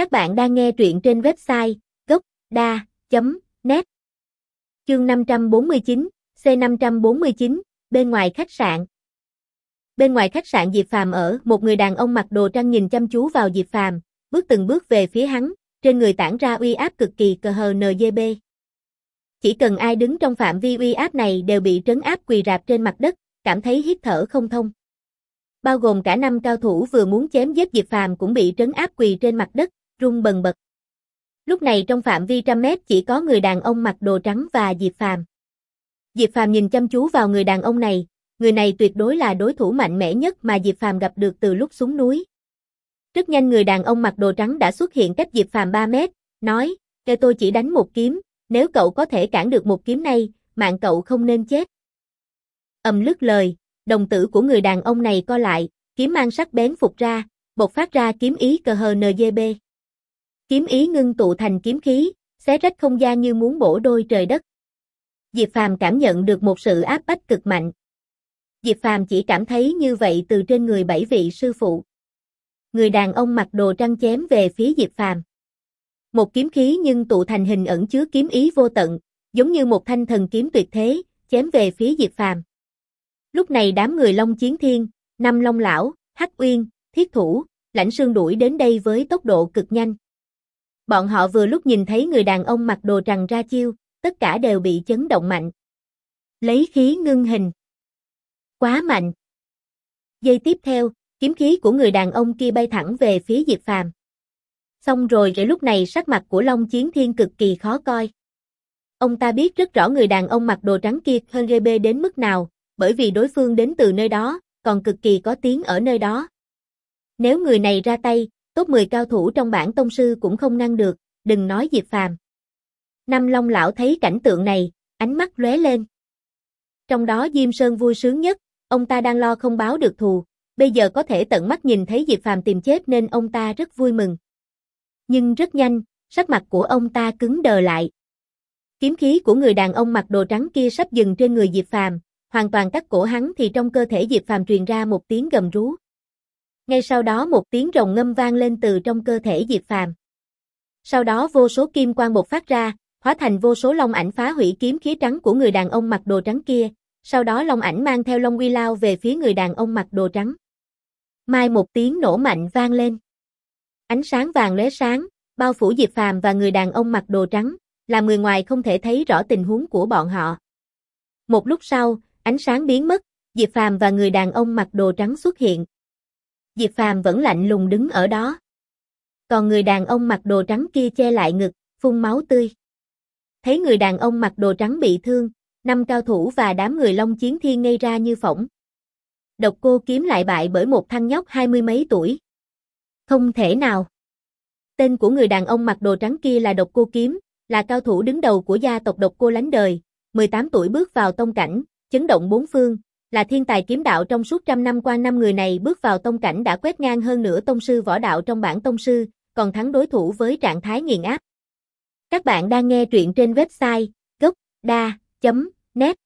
Các bạn đang nghe truyện trên website gocda.net Chương 549, C549, bên ngoài khách sạn. Bên ngoài khách sạn Diệp Phàm ở, một người đàn ông mặc đồ trang nhìn chăm chú vào Diệp Phàm, bước từng bước về phía hắn, trên người tản ra uy áp cực kỳ cờ hờ NGB. Chỉ cần ai đứng trong phạm vi uy áp này đều bị trấn áp quỳ rạp trên mặt đất, cảm thấy hít thở không thông. Bao gồm cả năm cao thủ vừa muốn chém giết Diệp Phàm cũng bị trấn áp quỳ trên mặt đất, rung bần bật. Lúc này trong phạm vi trăm mét chỉ có người đàn ông mặc đồ trắng và Diệp Phàm. Diệp Phàm nhìn chăm chú vào người đàn ông này, người này tuyệt đối là đối thủ mạnh mẽ nhất mà Diệp Phàm gặp được từ lúc xuống núi. Rất nhanh người đàn ông mặc đồ trắng đã xuất hiện cách Diệp Phàm 3 mét, nói, kêu tôi chỉ đánh một kiếm, nếu cậu có thể cản được một kiếm này, mạng cậu không nên chết. Ầm lứt lời, đồng tử của người đàn ông này co lại, kiếm mang sắc bén phục ra, bộc phát ra kiếm ý cờ hờ NGB. Kiếm ý ngưng tụ thành kiếm khí, xé rách không gian như muốn bổ đôi trời đất. Diệp Phàm cảm nhận được một sự áp bách cực mạnh. Diệp Phàm chỉ cảm thấy như vậy từ trên người bảy vị sư phụ. Người đàn ông mặc đồ trăng chém về phía Diệp Phàm. Một kiếm khí nhưng tụ thành hình ẩn chứa kiếm ý vô tận, giống như một thanh thần kiếm tuyệt thế, chém về phía Diệp Phàm. Lúc này đám người Long Chiến Thiên, Năm Long Lão, Hắc Uyên, Thiết Thủ, Lãnh Sương đuổi đến đây với tốc độ cực nhanh. Bọn họ vừa lúc nhìn thấy người đàn ông mặc đồ trằng ra chiêu, tất cả đều bị chấn động mạnh. Lấy khí ngưng hình. Quá mạnh. Giây tiếp theo, kiếm khí của người đàn ông kia bay thẳng về phía Diệp Phàm. Xong rồi rồi lúc này sắc mặt của Long Chiến Thiên cực kỳ khó coi. Ông ta biết rất rõ người đàn ông mặc đồ trắng kia hơn GB đến mức nào, bởi vì đối phương đến từ nơi đó, còn cực kỳ có tiếng ở nơi đó. Nếu người này ra tay, top 10 cao thủ trong bảng tông sư cũng không ngăn được, đừng nói Diệp Phàm. Năm Long lão thấy cảnh tượng này, ánh mắt lóe lên. Trong đó Diêm Sơn vui sướng nhất, ông ta đang lo không báo được thù, bây giờ có thể tận mắt nhìn thấy Diệp Phàm tìm chết nên ông ta rất vui mừng. Nhưng rất nhanh, sắc mặt của ông ta cứng đờ lại. Kiếm khí của người đàn ông mặc đồ trắng kia sắp dừng trên người Diệp Phàm, hoàn toàn cắt cổ hắn thì trong cơ thể Diệp Phàm truyền ra một tiếng gầm rú. Ngay sau đó một tiếng rồng ngâm vang lên từ trong cơ thể Diệp Phàm. Sau đó vô số kim quang bộc phát ra, hóa thành vô số long ảnh phá hủy kiếm khí trắng của người đàn ông mặc đồ trắng kia, sau đó long ảnh mang theo long uy lao về phía người đàn ông mặc đồ trắng. Mai một tiếng nổ mạnh vang lên. Ánh sáng vàng lóe sáng, bao phủ Diệp Phàm và người đàn ông mặc đồ trắng, làm người ngoài không thể thấy rõ tình huống của bọn họ. Một lúc sau, ánh sáng biến mất, Diệp Phàm và người đàn ông mặc đồ trắng xuất hiện. Diệp Phàm vẫn lạnh lùng đứng ở đó. Còn người đàn ông mặc đồ trắng kia che lại ngực, phun máu tươi. Thấy người đàn ông mặc đồ trắng bị thương, năm cao thủ và đám người Long Chiến Thiên ngây ra như phỏng. Độc cô kiếm lại bại bởi một thằng nhóc hai mươi mấy tuổi. Không thể nào. Tên của người đàn ông mặc đồ trắng kia là Độc cô kiếm, là cao thủ đứng đầu của gia tộc Độc cô lánh đời, 18 tuổi bước vào tông cảnh, chấn động bốn phương, là thiên tài kiếm đạo trong suốt trăm năm qua năm người này bước vào tông cảnh đã quét ngang hơn nửa tông sư võ đạo trong bản tông sư, còn thắng đối thủ với trạng thái nghiền áp. Các bạn đang nghe truyện trên website gocda.net